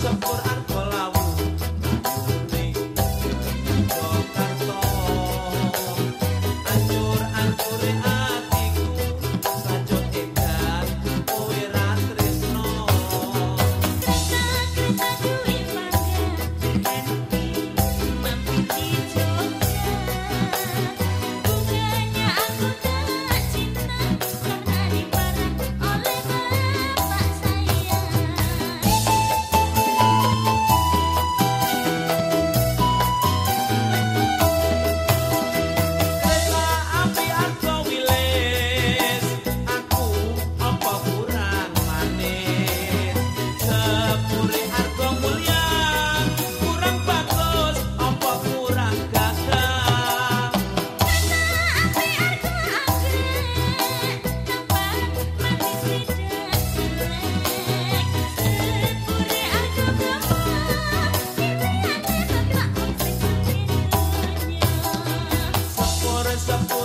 pasa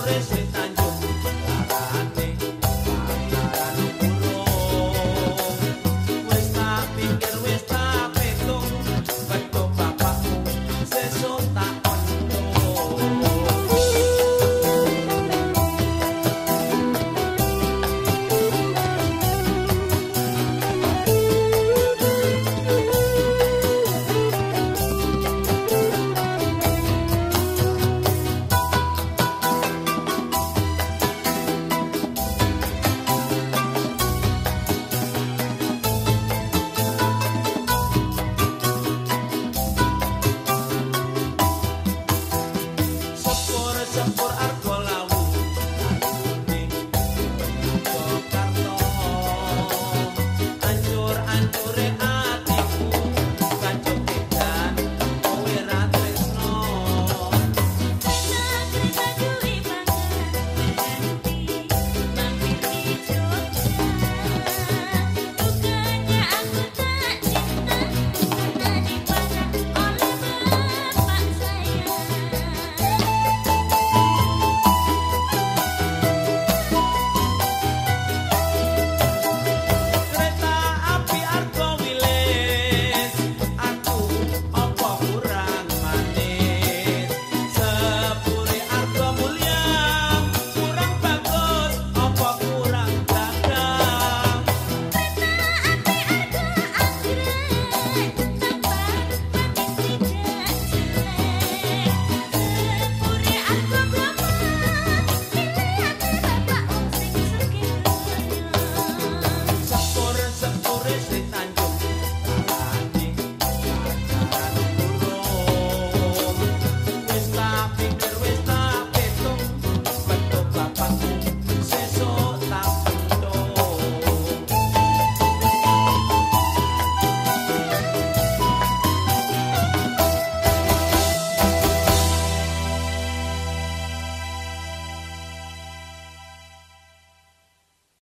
sapore,